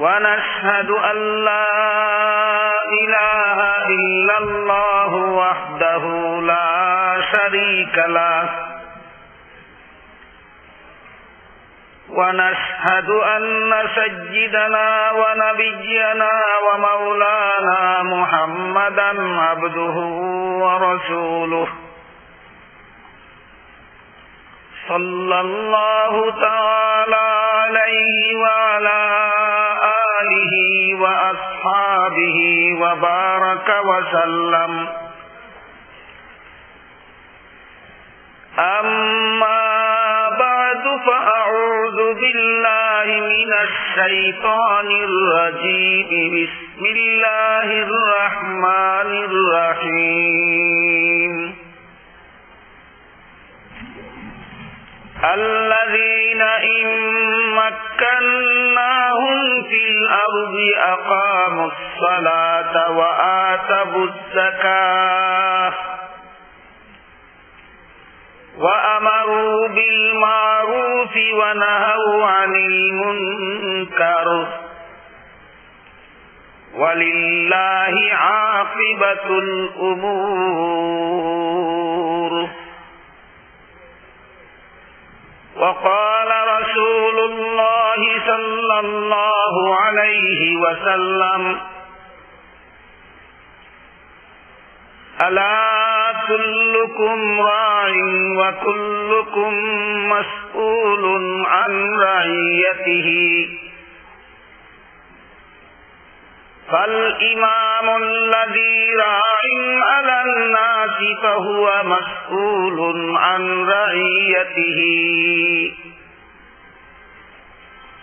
ونشهد أن لا إله إلا الله وحده لا شريك له. ونشهد أن سيدنا ونبينا ومولانا محمدا عبده ورسوله. صلى الله تعالى عليه وعلى آله وأصحابه وبارك وسلم. أما بعد فأعوذ بالله من الشيطان الرجيم. بسم الله الرحمن الرحيم. الذين إن مكناهم في الأرض أقاموا الصلاة وآتوا الزكاة وأمروا بالمعروف ونهوا عن المنكر ولله عاقبة الأمور وقال رسول الله صلى الله عليه وسلم. ألا كلكم راع وكلكم مسؤول عن رعيته. فالإمام الذي راع على الناس فهو مسؤول عن رعيته.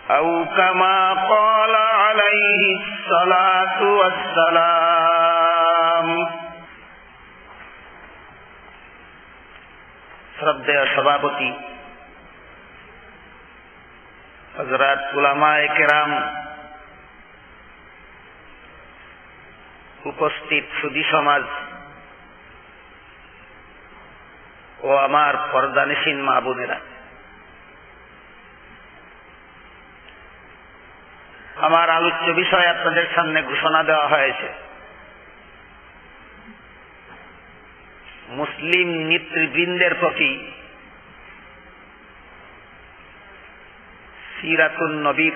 أو كما قال عليه الصلاة والسلام শ্রদ্ধেয় সভাপতি হজরত উলামায় কেরাম উপস্থিত সুদী সমাজ ও আমার পর্দানিসীন মা বোনেরা আমার আলোচ্য বিষয় আপনাদের সামনে ঘোষণা দেওয়া হয়েছে। মুসলিম নেতৃবৃন্দের প্রতি সিরাতুন নবীর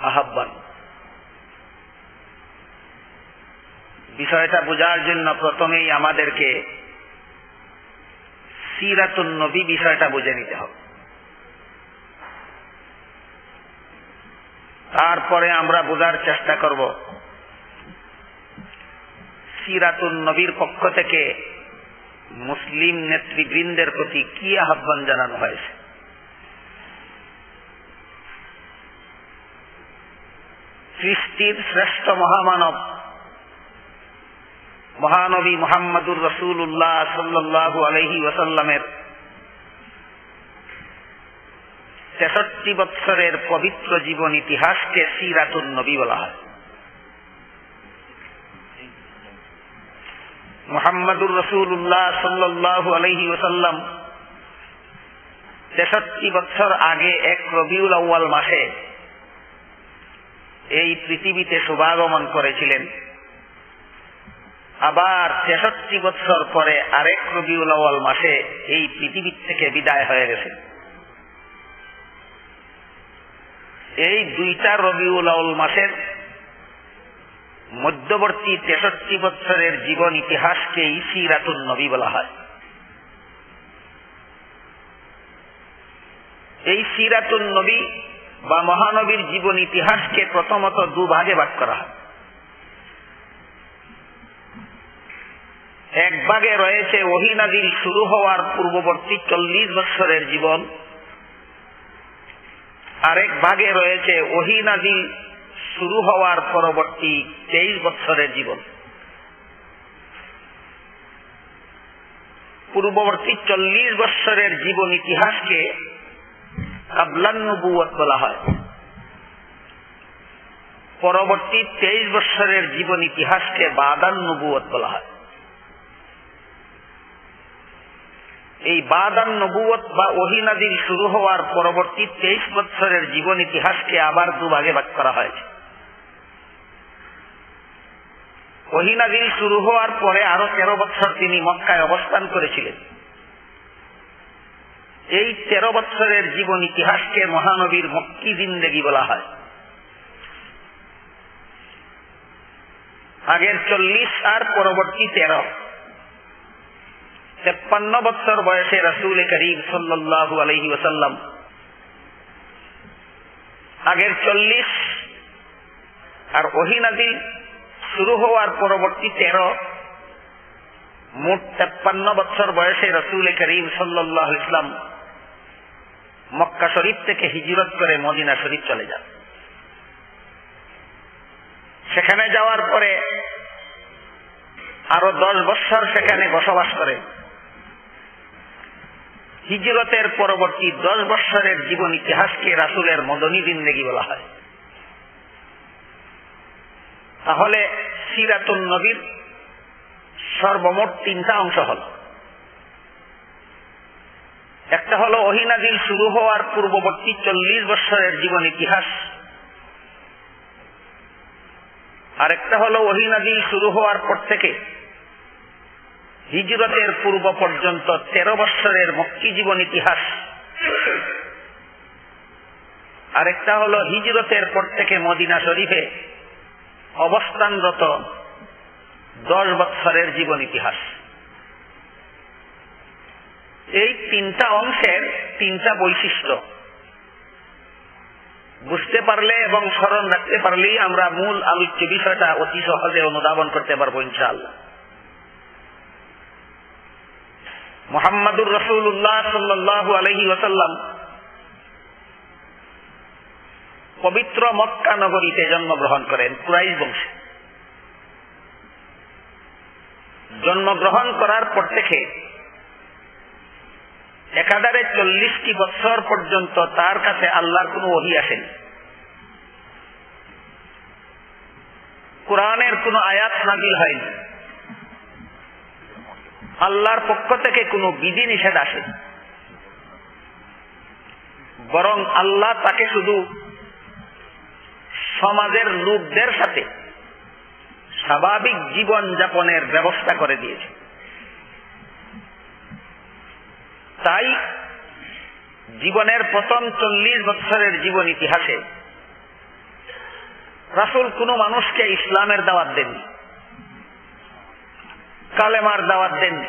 আহ্বান। বিষয়টা বোঝার জন্য প্রথমেই আমাদেরকে সিরাতুন নবী বিষয়টা বুঝে নিতে হবে। তারপরে আমরা বোঝার চেষ্টা করব। সিরাতুন নবীর পক্ষ থেকে মুসলিম নেতৃবৃন্দের প্রতি কি আহ্বান জানানো হয়েছে? সৃষ্টির শ্রেষ্ঠ মহামানব মহানবী মোহাম্মদুর রসুল্লাহ সাল্লু আলহি ওসাল্লামের তেষট্টি বৎসরের পবিত্র জীবন ইতিহাসকে সিরাতুন নবী বলা হয়। মোহাম্মদুর রসুল্লাহ সাল্লু আলহি ওসাল্লাম তেষট্টি বছর আগে এক রবিউল আউ্য়াল মাসে এই পৃথিবীতে শুভাগমন করেছিলেন। আবার তেষট্টি বছর পরে আরেক রবিউল আউ্য়াল মাসে এই পৃথিবীর থেকে বিদায় হয়ে গেছে। এই দুইটা রবিউল আউল মাসের মধ্যবর্তী তেষট্টি বছরের জীবন ইতিহাসকেই সিরাতুল নবী বলা হয়। এই সিরাতুল নবী বা মহানবীর জীবন ইতিহাসকে প্রথমত দুভাগে ভাগ করা হয়। এক ভাগে রয়েছে ওহিনাদিল শুরু হওয়ার পূর্ববর্তী চল্লিশ বছরের জীবন আরেক ভাগে রয়েছে, ওহিনাদি শুরু হওয়ার পরবর্তী তেইশ বছরের জীবন। পূর্ববর্তী চল্লিশ বৎসরের জীবন ইতিহাসকে কাবলান্নবুয়ত বলা হয়। পরবর্তী তেইশ বৎসরের জীবন ইতিহাসকে বাদান্নবুয়ত বলা হয়। এই বাদান নবুয়ত বা ওহিনাদির শুরু হওয়ার পরবর্তী তেইশ বৎসরের জীবন ইতিহাসকে আবার দুভাগে ভাগ করা হয়েছে। ওহিনাদিল শুরু হওয়ার পরে আরও তেরো বছর তিনি মক্কায় অবস্থান করেছিলেন। এই তেরো বছরের জীবন ইতিহাসকে মহানবীর মক্কি জিন্দেগি বলা হয়। আগের চল্লিশ আর পরবর্তী তেরো। তেপ্পান্ন বছর বয়সে রসুল করিম সাল্লাহু আলহি ওসাল্লাম আগের চল্লিশ আর ওহিনাদি শুরু হওয়ার পরবর্তী তেরো, মোট তেপ্পান্ন বছর বয়সে রসুল করিম সাল্লাহ ইসলাম মক্কা শরীফ থেকে হিজরত করে মদিনা শরীফ চলে যান। সেখানে যাওয়ার পরে আরও দশ বছর সেখানে বসবাস করে। হিজরতের পরবর্তী দশ বৎসরের জীবন ইতিহাসকে রাসুলের মদনী জিন্দেগি বলা হয়। তাহলে সিরাতুল নবীর সর্বমোট তিনটা অংশ হল। একটা হলো অহিনাদিল শুরু হওয়ার পূর্ববর্তী চল্লিশ বৎসরের জীবন ইতিহাস। আরেকটা হলো ওহিনাদিল শুরু হওয়ার পর থেকে হিজরতের পূর্ব পর্যন্ত তেরো বৎসরের মক্কি জীবন ইতিহাস। আরেকটা হলো হিজরতের পর থেকে মদিনা শরীফে অবস্থানরত দশ বৎসরের জীবন ইতিহাস। এই তিনটা অংশের তিনটা বৈশিষ্ট্য। বুঝতে পারলে এবং স্মরণ রাখতে পারলেই আমরা মূল আলোচ্য বিষয়টা অতি সহজে অনুধাবন করতে পারব ইনশাআল্লাহ। মোহাম্মদুর রসুল্লাহ সাল্লাহ আলহি ওসাল্লাম পবিত্র মক্কা নগরীতে জন্মগ্রহণ করেন কুরাইশ বংশে। জন্মগ্রহণ করার পর থেকে একাধারে চল্লিশটি বছর পর্যন্ত তার কাছে আল্লাহর কোন ওহি আসেনি। কোরআনের কোন আয়াত নাজিল হয়নি। আল্লাহর পক্ষ থেকে কোনো বিধি নিষেধ আসে। বরং আল্লাহ তাকে শুধু সমাজের লোকদের সাথে স্বাভাবিক জীবন যাপনের ব্যবস্থা করে দিয়েছে। তাই জীবনের প্রথম চল্লিশ বছরের জীবন ইতিহাসে রাসুল কোন মানুষকে ইসলামের দাওয়াত দেননি। কালেমার দাওয়াত দেননি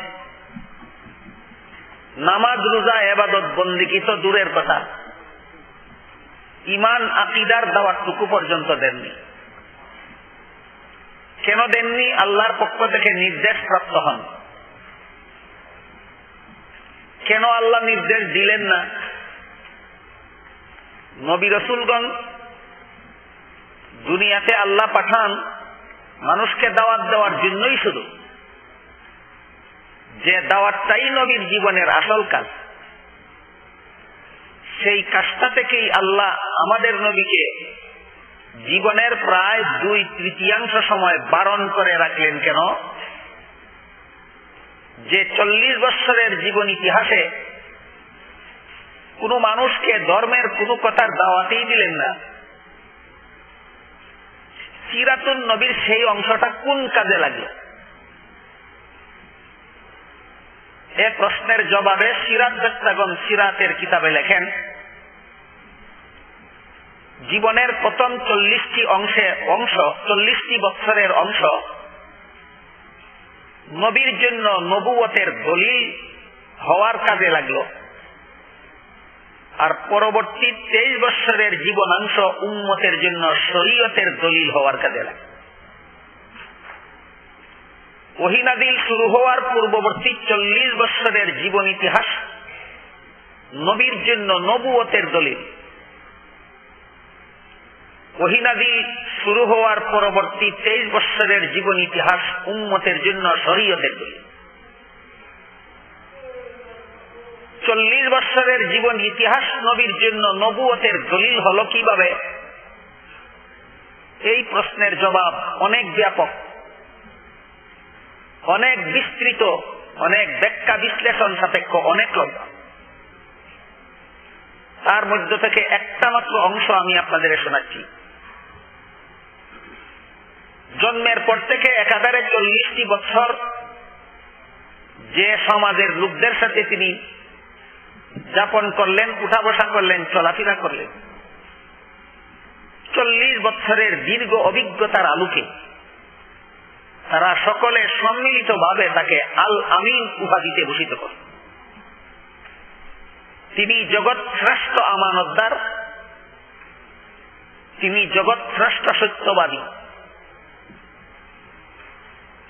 নামাজ, রোজা, এবাদত বন্দিকি তো দূরের কথা। ইমান, আকিদার দাওয়াতটুকু পর্যন্ত দেননি। কেন দেননি? আল্লাহর পক্ষ থেকে নির্দেশ প্রাপ্ত হন। কেন আল্লাহ নির্দেশ দিলেন না? নবী রসুলগণ দুনিয়াতে আল্লাহ পাঠান, মানুষকে দাওয়াত দেওয়ার জন্যই শুধু। যে দাওয়াতটাই নবীর জীবনের আসল কাজ। সেই কাজটা থেকেই আল্লাহ আমাদের নবীকে জীবনের প্রায় দুই তৃতীয়াংশ সময় বারণ করে রাখলেন কেন? যে চল্লিশ বৎসরের জীবন ইতিহাসে কোনো মানুষকে ধর্মের কোনো কথার দাওয়াতেই দিলেন না। চিরাতুন নবীর সেই অংশটা কোন কাজে লাগে? এ প্রশ্নের জবাবে সিরাত বেত্তাগন সিরাতের কিতাবে লেখেন, জীবনের প্রথম চল্লিশটি অংশে অংশ, চল্লিশটি বৎসরের অংশ নবীর জন্য নবুয়তের দলিল হওয়ার কাজে লাগল। আর পরবর্তী তেইশ বৎসরের জীবনাংশ উন্মতের জন্য শরীয়তের দলিল হওয়ার কাজে লাগে ওহিনাদিল শুরু হওয়ার পূর্ববর্তী চল্লিশ বৎসরের জীবন ইতিহাস, নবীর জন্য নবুয়তের দলিল। ওহিনাদি শুরু হওয়ার পরবর্তী তেইশ বৎসরের জীবন ইতিহাস উন্মতের জন্য শরীয়তের দলিল। চল্লিশ বৎসরের জীবন ইতিহাস নবীর জন্য নবুয়তের দলিল হল কীভাবে? এই প্রশ্নের জবাব অনেক ব্যাপক। অনেক বিস্তৃত, অনেক ব্যাখ্যা বিশ্লেষণ সাপেক্ষ, অনেক লম্বা তার মধ্য থেকে একটা মাত্র অংশ আমি আপনাদের শোনাচ্ছি। জন্মের পর থেকে একাধারে চল্লিশটি বছর যে সমাজের লোকদের সাথে তিনি যাপন করলেন উঠা বসা করলেন, চলাফেরা করলেন। চল্লিশ বছরের দীর্ঘ অভিজ্ঞতার আলোকে তারা সকলে সম্মিলিত ভাবে তাকে আল আমিন উপাধিতে ভূষিত করেন তিনি জগৎ শ্রেষ্ঠ আমানতদার, তিনি জগৎ শ্রেষ্ঠ সত্যবাদী,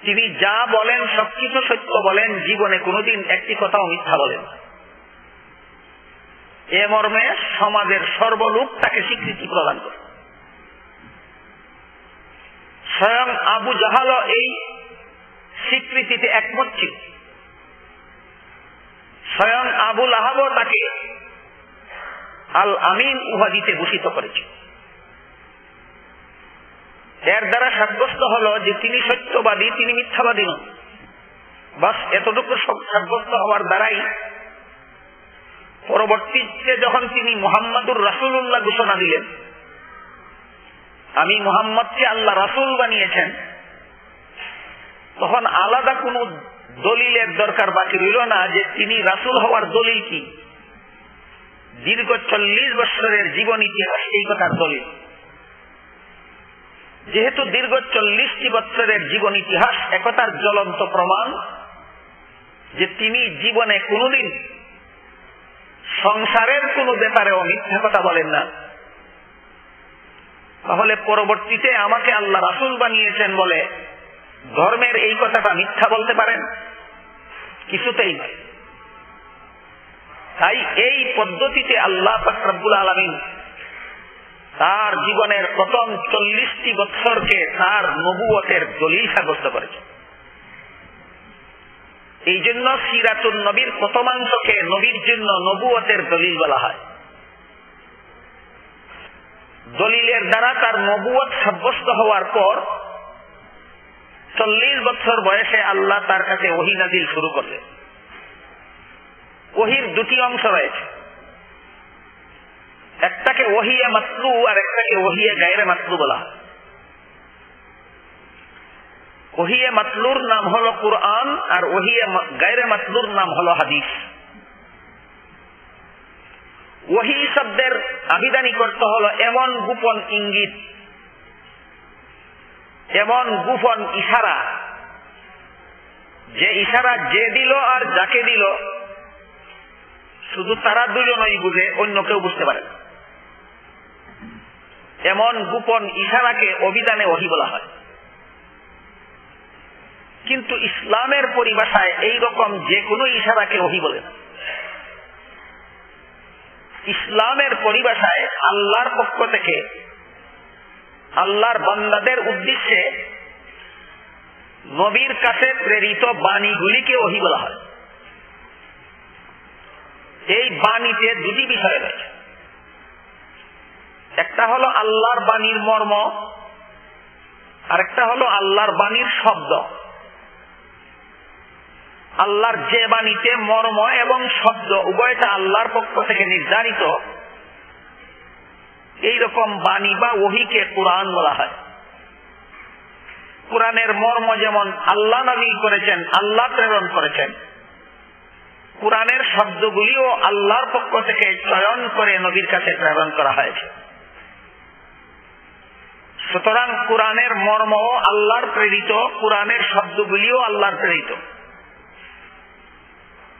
তিনি যা বলেন, সবকিছু সত্য বলেন, জীবনে কোনোদিন একটি কথাও মিথ্যা বলেন এ মর্মে সমাজের সর্বলোক তাকে স্বীকৃতি প্রদান করে। স্বয়ং আবু জাহাল এই স্বীকৃতিতে একমত ছিল। স্বয়ং আবুল আহাব তাকে আল আমিন উপাধিতে ভূষিত করেছে এর দ্বারা সাব্যস্ত হল যে তিনি সত্যবাদী, তিনি মিথ্যাবাদী নন। বাস এতটুকু সাব্যস্ত হওয়ার দ্বারাই পরবর্তীতে যখন তিনি মোহাম্মদুর রাসুল্লাহ ঘোষণা দিলেন আমি মোহাম্মদকে আল্লাহ রাসুল বানিয়েছেন। তখন আলাদা কোন দলিলের দরকার বাকি রইল না যে তিনি রাসুল হওয়ার দলিল কি। দীর্ঘ চল্লিশ বছরের জীবন ইতিহাস এই কথার দলিল। যেহেতু দীর্ঘ চল্লিশটি বছরের জীবন ইতিহাস, একতার জ্বলন্ত প্রমাণ যে তিনি জীবনে কোনদিন সংসারের কোন ব্যাপারেও মিথ্যা কথা বলেন না। তাহলে পরবর্তীতে আমাকে আল্লাহ রাসুল বানিয়েছেন বলে ধর্মের এই কথাটা মিথ্যা বলতে পারেন? কিছুতেই তাই এই পদ্ধতিতে আল্লাহ ফাকরাবুল আলমিন তার জীবনের প্রথম চল্লিশটি বৎসরকে তার নবুয়তের দলিল সাব্যস্ত করেছে এই জন্য সিরাতুল নবীর প্রথমাংশকে নবীর জন্য নবুয়তের দলিল বলা হয়। দলিলের দ্বারা তার নবুয়ত সাব্যস্ত হওয়ার পর চল্লিশ বছর বয়সে আল্লাহ তার কাছে ওহি নাজিল শুরু করলেন। ওহির দুটি অংশ রয়েছে। একটাকে ওহিয়ে মাতলু আর একটাকে ওহিয়ে গায়রে মাতলু বলা হয়। ওহিয়ে মাতলুর নাম হলো কুরআন আর ওহিয়ে গায়রে মাতলুর নাম হলো হাদিস। ওহি শব্দের আবিদানি করতে হলো এমন গোপন ইঙ্গিত, এমন গোপন ইশারা, যে ইশারা যে দিল আর যাকে দিল, শুধু তারা দুজনই বুঝে, অন্য কেউ বুঝতে পারে এমন গোপন ইশারাকে অভিধানে অহি বলা হয়। কিন্তু ইসলামের পরিভাষায় এই রকম যে কোনো ইশারাকে অহি বলে না। ইসলামের পরিভাষায় আল্লাহর পক্ষ থেকে, আল্লাহর বান্দাদের উদ্দেশ্যে নবীর কাছে প্রেরিত বাণীগুলিকে ওহি বলা হয়। এই বাণীতে দুটি বিষয় রয়েছে। একটা হলো আল্লাহর বাণীর মর্ম আর একটা হলো আল্লাহর বাণীর শব্দ। আল্লাহর যে বাণীতে মর্ম এবং শব্দ উভয়টা আল্লাহর পক্ষ থেকে নির্ধারিত, এইরকম বাণী বা ওহিকে কোরআন বলা হয়। কোরআনের মর্ম যেমন আল্লাহ নবী করেছেন, আল্লাহ প্রেরণ করেছেন, কোরআনের শব্দগুলিও আল্লাহর পক্ষ থেকে চয়ন করে নবীর কাছে প্রেরণ করা হয়েছে। সুতরাং কোরআনের মর্ম আল্লাহর প্রেরিত, কোরআনের শব্দগুলিও আল্লাহর প্রেরিত।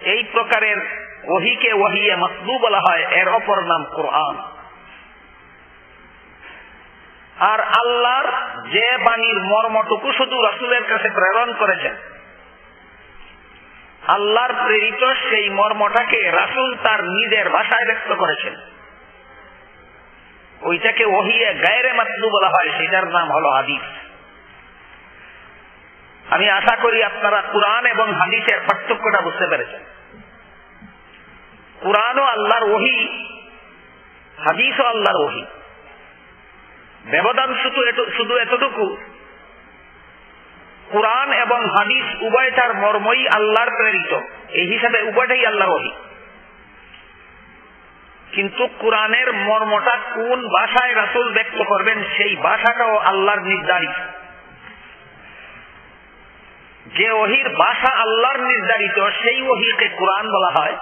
এই প্রকারের ওহিকে ওহিয়ে মাতলু বলা হয়, এর অপর নাম কোরআন। আর আল্লাহর যে বাণীর মর্মটুকু শুধু রাসুলের কাছে প্রেরণ করেছেন। আল্লাহর প্রেরিত সেই মর্মটাকে রাসুল তার নিজের ভাষায় ব্যক্ত করেছেন। ওইটাকে ওহিয়ে গায়রে মাতলু বলা হয়, সেটার নাম হলো হাদিস। আমি আশা করি আপনারা কোরআন এবং হাদিসের পার্থক্যটা বুঝতে পেরেছেন। কোরআনও আল্লাহর ওহি, হাদিসও আল্লাহর ওহি। ব্যবধান শুধু শুধু এতটুকু, কোরআন এবং হাদিস উভয়টার মর্মই আল্লাহর প্রেরিত। এই হিসাবে উভয়টাই আল্লাহর ওহি। কিন্তু কোরআনের মর্মটা কোন ভাষায় রাসুল ব্যক্ত করবেন, সেই ভাষাটাও আল্লাহর নির্ধারিত। যে ওহির ভাষা আল্লাহর নির্ধারিত, সেই ওহিকে কোরআন বলা হয়।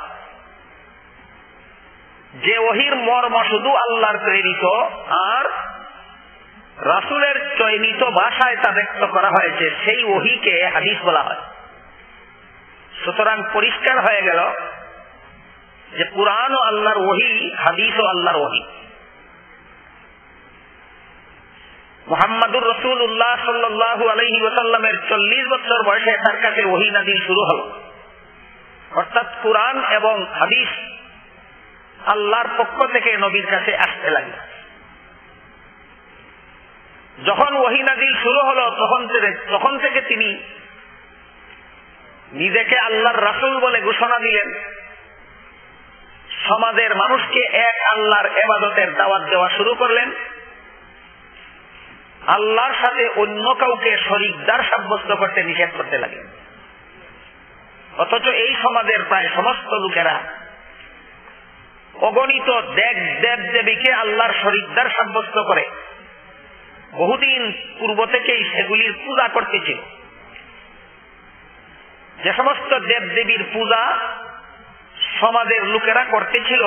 যে ওহির মর্ম শুধু আল্লাহর প্রেরিত, আর রাসুলের চয়নিত ভাষায় তা ব্যক্ত করা হয়েছে, সেই ওহিকে হাদিস বলা হয়। সুতরাং পরিষ্কার হয়ে গেল যে কোরআন ও আল্লাহর ওহি হাদিস ও আল্লাহর ওহি। মোহাম্মদুর রসুল উল্লাহ সাল্লাহ আলহি ওসাল্লামের চল্লিশ বছর বয়সে তার কাছে ওহি নাদিল শুরু হল। অর্থাৎ কোরআন এবং হাদিস আল্লাহর পক্ষ থেকে নবীর কাছে আসতে লাগল। যখন ওহিনাদিল শুরু হলো, তখন তখন থেকে তিনি নিজেকে আল্লাহর রাসুল বলে ঘোষণা দিলেন। সমাজের মানুষকে এক আল্লাহর এবাদতের দাওয়াত দেওয়া শুরু করলেন। আল্লাহর সাথে অন্য কাউকে শরিকদার সাব্যস্ত করতে নিষেধ করতে লাগলেন অথচ এই সমাজের প্রায় সমস্ত লোকেরা অগণিত দেব দেব দেবীকে আল্লাহর শরিকদার সাব্যস্ত করে। বহুদিন পূর্ব থেকেই সেগুলির পূজা করতেছিল। যে সমস্ত দেব দেবীর পূজা সমাজের লোকেরা করতেছিল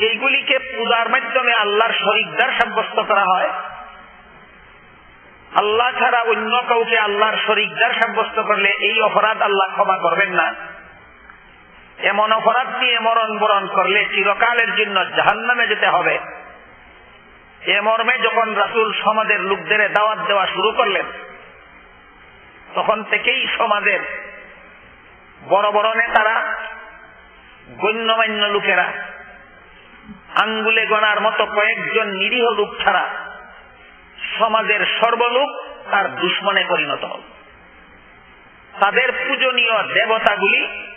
এইগুলিকে পূজার মাধ্যমে আল্লাহর শরিকদার সাব্যস্ত করা হয়। আল্লাহ ছাড়া অন্য কাউকে আল্লাহর শরিকদার সাব্যস্ত করলে এই অপরাধ আল্লাহ ক্ষমা করবেন না। এমন অপরাধ নিয়ে মরণ বরণ করলে চিরকালের জন্য জাহান্নামে যেতে হবে। এ মর্মে যখন রাসুল সমাজের লোকদের দাওয়াত দেওয়া শুরু করলেন, তখন থেকেই সমাজের বড় বড় নেতারা, গণ্যমান্য লোকেরা আঙ্গুলে গণার মতো কয়েকজন নিরীহ লোক ছাড়া সমাজের সর্বলোক তার দুশ্মনে পরিণত হল। তাদের পূজনীয় দেবতাগুলি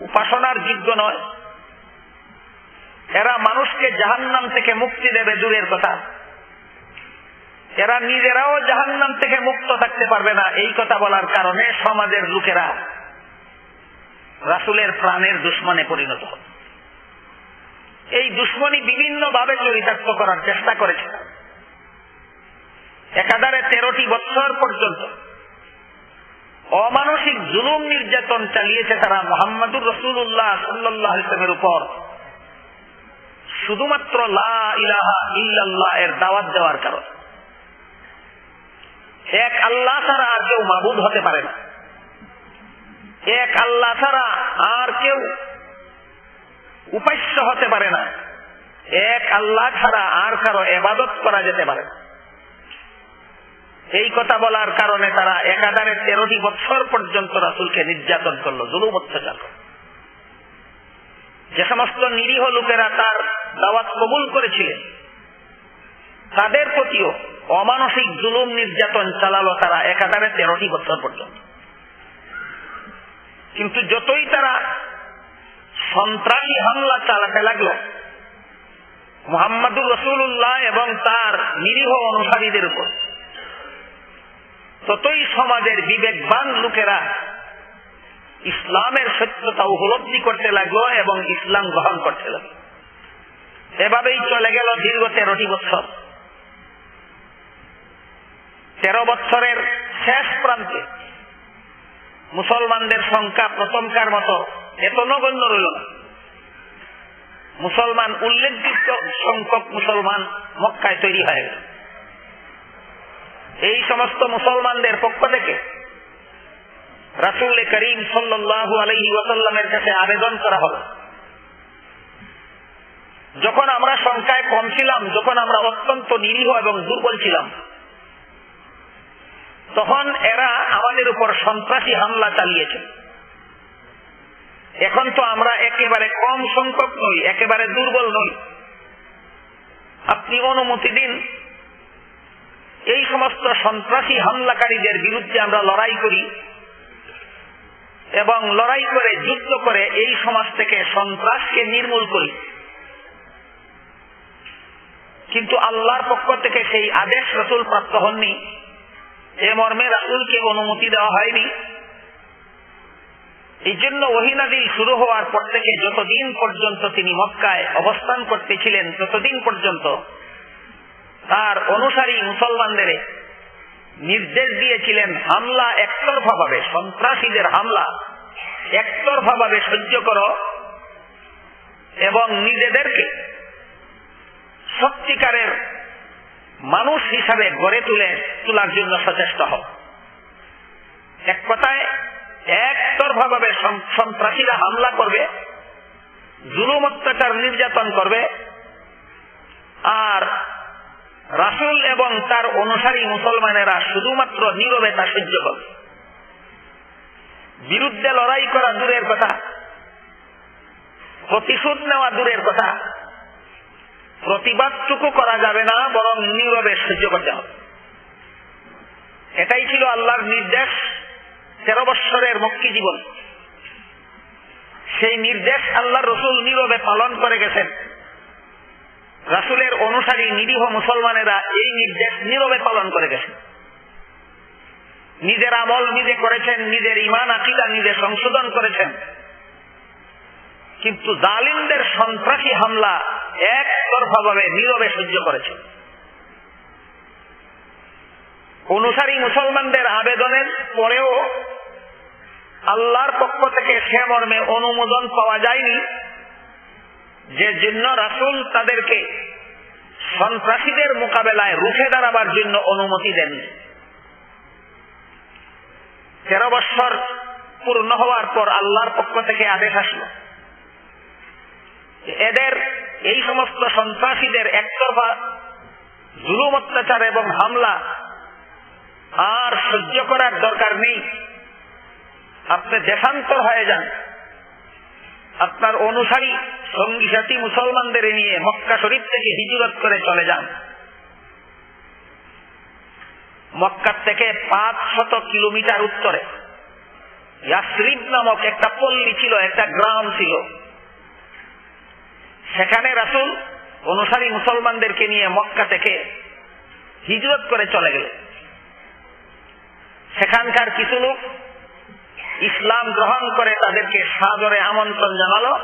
উপাসনার যোগ্য নয়। এরা মানুষকে জাহান্নাম থেকে মুক্তি দেবে দূরের কথা। এরা নিজেরাও জাহান্নাম থেকে মুক্ত থাকতে পারবে না, এই কথা বলার কারণে সমাজের লোকেরা রাসুলের প্রাণের দুশ্মনে পরিণত হয় এই দুশ্মনী বিভিন্ন ভাবে চরিতার্থ করার চেষ্টা করেছে। একাধারে তেরোটি বছর পর্যন্ত অমানসিক জুলুম নির্যাতন চালিয়েছে তারা মোহাম্মদুর রসুল্লাহ সাল্লাহ ইসলামের উপর। শুধুমাত্র লা ইলাহা ইল্লাল্লাহ এর দাওয়াত দেওয়ার কারণ। এক আল্লাহ ছাড়া কেউ মাবুদ হতে পারে না। এক আল্লাহ ছাড়া আর কেউ উপাস্য হতে পারে না। এক আল্লাহ ছাড়া আর কারও এবাদত করা যেতে পারে। এই কথা বলার কারণে তারা একাধারে তেরোটি বছর পর্যন্ত রাসুলকে নির্যাতন করল, জুলুম অত্যাচার যে সমস্ত নিরীহ লোকেরা তার দাওয়াত কবুল করেছিলেন, তাদের প্রতিও অমানসিক জুলুম নির্যাতন চালালো তারা একাধারে তেরোটি বছর পর্যন্ত। কিন্তু যতই তারা সন্ত্রাসী হামলা চালাতে লাগল। মোহাম্মদুর রসুল্লাহ এবং তার নিরীহ অনুসারীদের উপর। ততই সমাজের বিবেকবান লোকেরা ইসলামের সত্যতা উপলব্ধি করতে লাগল এবং ইসলাম গ্রহণ করতে লাগল। এভাবেই চলে গেল দীর্ঘ তেরোটি বছর তেরো বছরের শেষ প্রান্তে মুসলমানদের সংখ্যা প্রথমকার মতো। এত নগণ্য রইল। না মুসলমান, উল্লেখযোগ্য সংখ্যক মুসলমান মক্কায় তৈরি হয়ে গেল। এই সমস্ত মুসলমানদের পক্ষ থেকে রাসুল করিম সাল্লু আলহি ওয়াসাল্লামের কাছে আবেদন করা হল। যখন আমরা সংখ্যায় কম ছিলাম, যখন আমরা অত্যন্ত নিরীহ এবং দুর্বল ছিলাম তখন এরা আমাদের উপর সন্ত্রাসী হামলা চালিয়েছে। এখন তো আমরা একেবারে কম সংখ্যক নই, একেবারে দুর্বল নই। আপনি অনুমতি দিন, এই সমস্ত সন্ত্রাসী হামলাকারীদের বিরুদ্ধে আমরা লড়াই করি এবং লড়াই করে, যুদ্ধ করে এই সমাজ থেকে সন্ত্রাসকে নির্মূল করি। কিন্তু আল্লাহর পক্ষ থেকে সেই আদেশ রসুল প্রাপ্ত হননি। এ মর্মে রাসুলকে অনুমতি দেওয়া হয়নি। এই জন্য ওহিনাদিল শুরু হওয়ার পর থেকে যতদিন পর্যন্ত তিনি মক্কায় অবস্থান করতেছিলেন, ততদিন পর্যন্ত তার অনুসারী মুসলমানদের নির্দেশ দিয়েছিলেন হামলা একতরফা ভাবে, সন্ত্রাসীদের হামলা একতরফা ভাবে সহ্য করো এবং নিজেদেরকে সত্যিকারের মানুষ হিসাবে গড়ে তুলে তোলার জন্য সচেষ্ট হও। এক কথায় একতরফা ভাবে সন্ত্রাসীরা হামলা করবে, জুলুম অত্যাচার নির্যাতন করবে, আর রাসুল এবং তার অনুসারী মুসলমানেরা শুধুমাত্র নীরবে তা সহ্য করবে। বিরুদ্ধে লড়াই করা দূরের কথা, প্রতিশোধ নেওয়া দূরের কথা প্রতিবাদটুকু করা যাবে না, বরং নীরবে সহ্য করতে হবে। এটাই ছিল আল্লাহর নির্দেশ তেরো বৎসরের মক্কি জীবন। সেই নির্দেশ আল্লাহ রসুল নীরবে পালন করে গেছেন। রাসুলের অনুসারী নিরীহ মুসলমানেরা এই নির্দেশ নীরবে পালন করে গেছেন। নিজের আমল নিজে করেছেন, নিজের ইমান আকিদা নিজে সংশোধন করেছেন। কিন্তু জালিমদের সন্ত্রাসী হামলা একতরফা ভাবে নীরবে সহ্য করেছেন অনুসারী মুসলমানদের আবেদনের পরেও আল্লাহর পক্ষ থেকে সে মর্মে অনুমোদন পাওয়া যায়নি যে জন্য রাসুল তাদেরকে সন্ত্রাসীদের মোকাবেলায় রুখে দাঁড়াবার জন্য অনুমতি দেন তেরো বৎসর পূর্ণ হওয়ার পর আল্লাহর পক্ষ থেকে আদেশ আসলো। এদের এই সমস্ত সন্ত্রাসীদের একতরফা জুলুম, অত্যাচার এবং হামলা আর সহ্য করার দরকার নেই। আপনি দেশান্তর হয়ে যান। আপনার অনুসারী সঙ্গী সাথী মুসলমানদের নিয়ে মক্কা শরীফ থেকে হিজুরত করে চলে যান। মক্কার থেকে পাঁচ শত কিলোমিটার উত্তরে। ইয়াসরিফ নামক একটা পল্লী ছিল, একটা গ্রাম ছিল। সেখানে রাসুল অনুসারী মুসলমানদেরকে নিয়ে মক্কা থেকে হিজরত করে চলে গেলেন সেখানকার কিছু লোক ইসলাম গ্রহণ করে তাদেরকে সাদরে আমন্ত্রণ জানালো।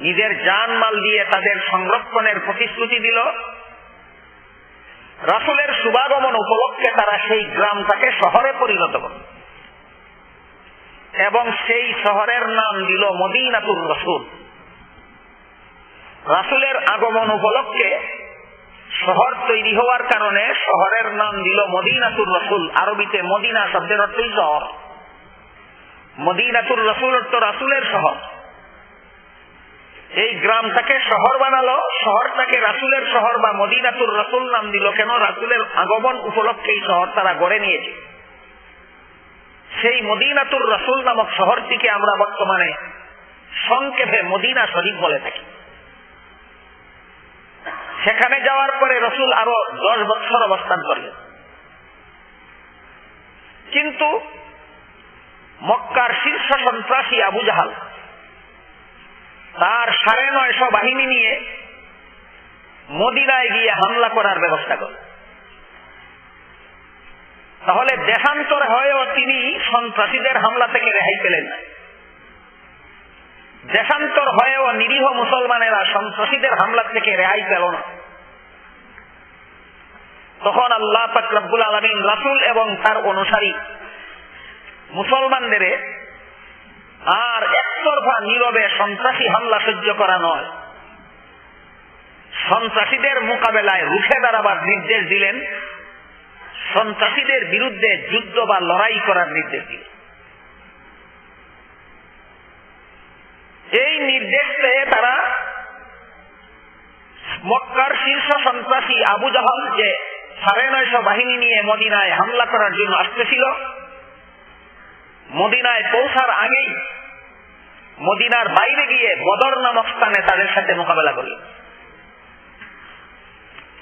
নিজের জান মাল দিয়ে তাদের সংরক্ষণের প্রতিশ্রুতি দিল। রাসুলের শুভাগমন উপলক্ষে তারা সেই গ্রামটাকে শহরে পরিণত করল এবং সেই শহরের নাম দিল মদিনাতুর রসুল। রাসুলের আগমন উপলক্ষে শহর তৈরি হওয়ার কারণে শহরের নাম দিল মদিনাতুর রসুল। আরবিতে মদিনা শব্দের অর্থই শহর। মদিনাতুর রসুল অর্থ রাসুলের শহর। এই গ্রামটাকে শহর বানালো, শহরটাকে রাসুলের শহর বা মদিনাতুর রসুল নাম দিল কেন? রাসুলের আগমন উপলক্ষে এই শহর তারা গড়ে নিয়েছে। সেই মদিনাতুর রসুল নামক শহরটিকে আমরা বর্তমানে সংক্ষেপে মদিনা শরীফ বলে থাকি। সেখানে যাওয়ার পরে রসুল আরও দশ বছর অবস্থান করলেন। কিন্তু মক্কার শীর্ষ সন্ত্রাসী আবু জাহাল তার সাড়ে নয়শ বাহিনী নিয়ে মদিনায় গিয়ে হামলা করার ব্যবস্থা করে তাহলে দেশান্তর হয়েও তিনি সন্ত্রাসীদের হামলা থেকে রেহাই পেলেন না। দেশান্তর হয়েও নিরীহ মুসলমানেরা সন্ত্রাসীদের হামলা থেকে রেহাই পেল না। তখন আল্লাহ ফাকরাবুল আলমিন রাসুল এবং তার অনুসারী মুসলমানদের আর একতরফা নীরবে সন্ত্রাসী হামলা সহ্য করা নয়। সন্ত্রাসীদের মোকাবেলায় রুখে দাঁড়াবার নির্দেশ দিলেন। সন্ত্রাসীদের বিরুদ্ধে যুদ্ধ বা লড়াই করার নির্দেশ দিলেন। এই নির্দেশ পেয়ে তারা মক্কার শীর্ষ সন্ত্রাসী আবু জাহাল যে সাড়ে নয়শ বাহিনী নিয়ে মদিনায় হামলা করার জন্য আসতেছিল, মদিনায় পৌঁছার আগেই মদিনার বাইরে গিয়ে বদর নামক স্থানে তাদের সাথে মোকাবেলা করল।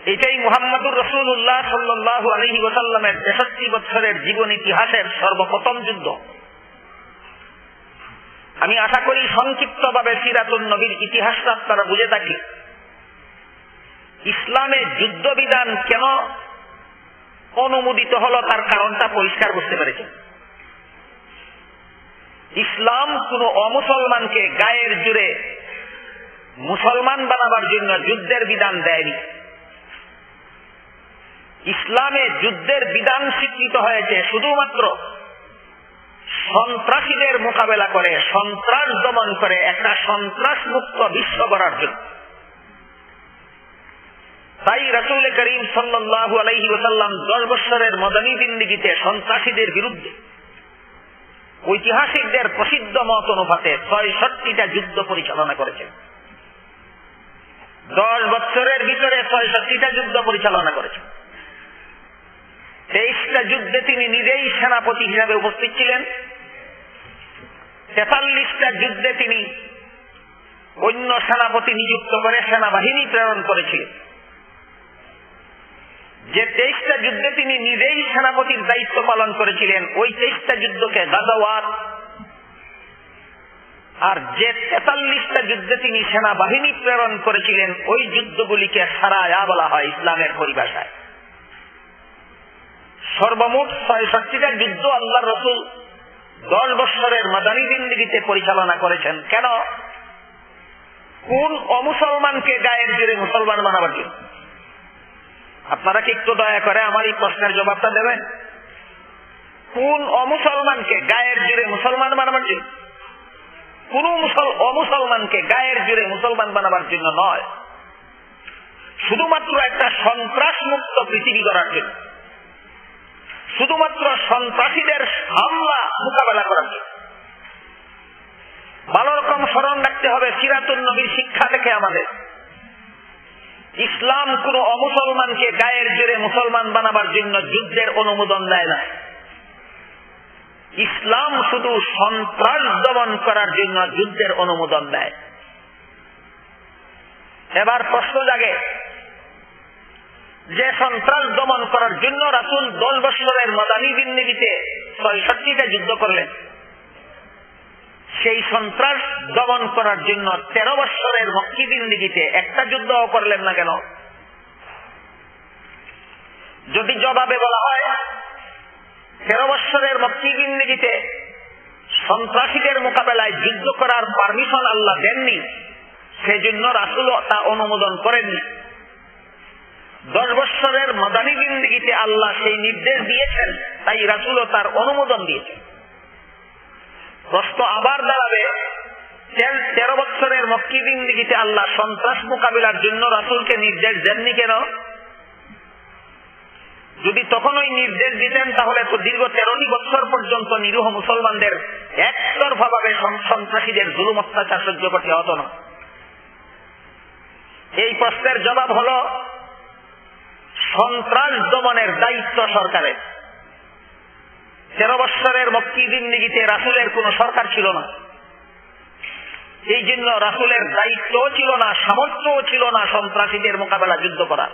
এটাই মুহাম্মদুর রসুল্লাহ সাল্লাহ আলহি ওসাল্লামের তেষট্টি বছরের জীবন ইতিহাসের সর্বপ্রথম যুদ্ধ। আমি আশা করি সংক্ষিপ্তভাবে সিরাতুল নবীর ইতিহাসটা আপনারা বুঝে থাকি। ইসলামে যুদ্ধবিধান কেন অনুমোদিত হল তার কারণটা পরিষ্কার করতে পেরেছে ইসলাম কোন অমুসলমানকে গায়ের জুড়ে মুসলমান বানাবার জন্য যুদ্ধের বিধান দেয়নি। ইসলামে যুদ্ধের বিধান স্বীকৃত হয়েছে শুধুমাত্র সন্ত্রাসীদের মোকাবেলা করে, সন্ত্রাস দমন করে, একটা সন্ত্রাস মুক্ত বিশ্ব গড়ার জন্য। তাই রসুল করিম সাল্লাহ আলহি ওসাল্লাম দশ বৎসরের মদনী জিন্দিগিতে সন্ত্রাসীদের বিরুদ্ধে ঐতিহাসিকদের প্রসিদ্ধ মত অনুপাতে ছয়ষট্টিটা যুদ্ধ পরিচালনা করেছেন। দশ বছরের ভিতরে ছয়ষট্টিটা যুদ্ধ পরিচালনা করেছেন। তেইশটা যুদ্ধে তিনি নিজেই সেনাপতি হিসাবে উপস্থিত ছিলেন। তেতাল্লিশটা যুদ্ধে তিনি অন্য সেনাপতি নিযুক্ত করে সেনাবাহিনী প্রেরণ করেছিলেন। যে তেইশটা যুদ্ধে তিনি নিজেই সেনাপতির দায়িত্ব পালন করেছিলেন, ওই তেইশটা যুদ্ধকে গাজাওয়াত। আর যে তেতাল্লিশটা যুদ্ধে তিনি সেনাবাহিনী প্রেরণ করেছিলেন, ওই যুদ্ধগুলিকে সারায়া বলা হয় ইসলামের পরিভাষায়। সর্বমোট ছয়ষট্টিটা যুদ্ধ আল্লাহ রসুল দশ বৎসরের মাদানী জিন্দিগিতে পরিচালনা করেছেন। কেন? কোন অমুসলমানকে গায়ের জুড়ে মুসলমান বানাবার জন্য? আপনারা কি একটু দয়া করে আমার এই প্রশ্নের জবাবটা দেবেন? কোন অমুসলমানকে গায়ের জুড়ে মুসলমান বানাবার জন্য? কোন অমুসলমানকে গায়ের জুড়ে মুসলমান বানাবার জন্য নয়। শুধুমাত্র একটা সন্ত্রাস মুক্ত পৃথিবী করার জন্য। শুধুমাত্র সন্ত্রাসীদের হামলা মোকাবেলা করার জন্য ভালো রকম স্মরণ রাখতে হবে সিরাতুল নবীর শিক্ষা থেকে আমাদের। ইসলাম কোন অমুসলমানকে গায়ের জোরে মুসলমান বানাবার জন্য যুদ্ধের অনুমোদন দেয় না। ইসলাম শুধু সন্ত্রাস দমন করার জন্য যুদ্ধের অনুমোদন দেয়। এবার প্রশ্ন জাগে যে সন্ত্রাস দমন করার জন্য রাসুল দশ বছরের মদানী জিন্দিগিতে ছয়ষট্টিটা যুদ্ধ করলেন। সেই সন্ত্রাস দমন করার জন্য তেরো বৎসরের মক্কি জিন্দিগিতে একটা যুদ্ধও করলেন না কেন? যদি জবাবে বলা হয়, তেরো বৎসরের মক্কি জিন্দিগিতে সন্ত্রাসীদের মোকাবেলায় যুদ্ধ করার পারমিশন আল্লাহ দেননি, সেজন্য রাসুলও তা অনুমোদন করেননি। দশ বৎসরের মাদানী জিন্দিগিতে আল্লাহ সেই নির্দেশ দিয়েছেন, তাই রাসুলও তার অনুমোদন দিয়েছেন। প্রশ্ন আবার দাঁড়াবে তেরো বৎসরের মক্কি জিন্দিগিতে আল্লাহ সন্ত্রাস মোকাবিলার জন্য রাসুলকে নির্দেশ দেননি কেন? যদি তখন ওই নির্দেশ দিতেন, তাহলে তো দীর্ঘ তেরোটি বছর পর্যন্ত নিরীহ মুসলমানদের একতরফা ভাবে সন্ত্রাসীদের জুলুম, অত্যাচার সহ্য করতে হতো না। এই প্রশ্নের জবাব হল সন্ত্রাস দমনের দায়িত্ব সরকারের। তেরো বৎসরের মক্কি জিন্দিগিতে রাসুলের কোন সরকার ছিল না। এই জন্য রাসুলের দায়িত্বও ছিল না, সামর্থ্যও ছিল না সন্ত্রাসীদের মোকাবেলা যুদ্ধ করার।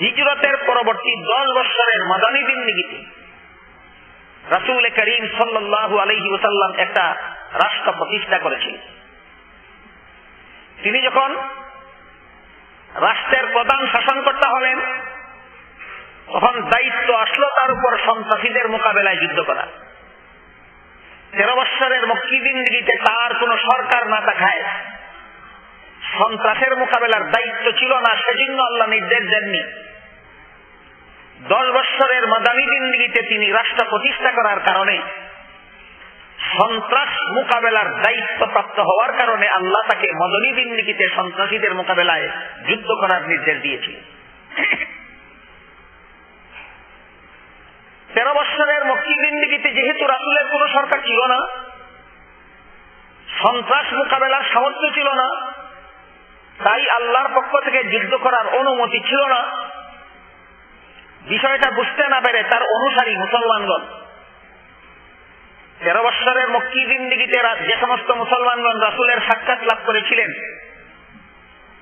হিজরতের পরবর্তী দশ বৎসরের মাদানী জিন্দিগিতে রাসুল করিম সাল্লাহ আলহি ওসাল্লাম একটা রাষ্ট্র প্রতিষ্ঠা করেছিলেন। তিনি যখন রাষ্ট্রের প্রধান শাসনকর্তা হলেন, তখন দায়িত্ব আসলো তার উপর সন্ত্রাসীদের মোকাবেলায় যুদ্ধ করা। তেরো বৎসরের মক্কি জিন্দিগিতে তার কোন সরকার না দেখায় সন্ত্রাসের মোকাবেলার দায়িত্ব ছিল না, সেজন্য আল্লাহ নির্দেশ দেননি। দশ বৎসরের মাদানী জিন্দিগিতে তিনি রাষ্ট্র প্রতিষ্ঠা করার কারণে সন্ত্রাস মোকাবেলার দায়িত্ব প্রাপ্ত হওয়ার কারণে আল্লাহ তাকে মদনী জিন্দিগিতে সন্ত্রাসীদের মোকাবেলায় যুদ্ধ করার নির্দেশ দিয়েছিলেন তেরো বৎসরের মক্কি জিন্দিগিতে যেহেতু রাসুলের কোন সরকার ছিল না, সন্ত্রাস মোকাবেলার সামর্থ্য ছিল না, তাই আল্লাহর পক্ষ থেকে যুদ্ধ করার অনুমতি ছিল না। বিষয়টা বুঝতে না পেরে তার অনুসারী মুসলমানগণ তেরো বৎসরের মক্কি জিন্দিগিতে যে সমস্ত মুসলমানগণ রাসুলের সাক্ষাৎ লাভ করেছিলেন,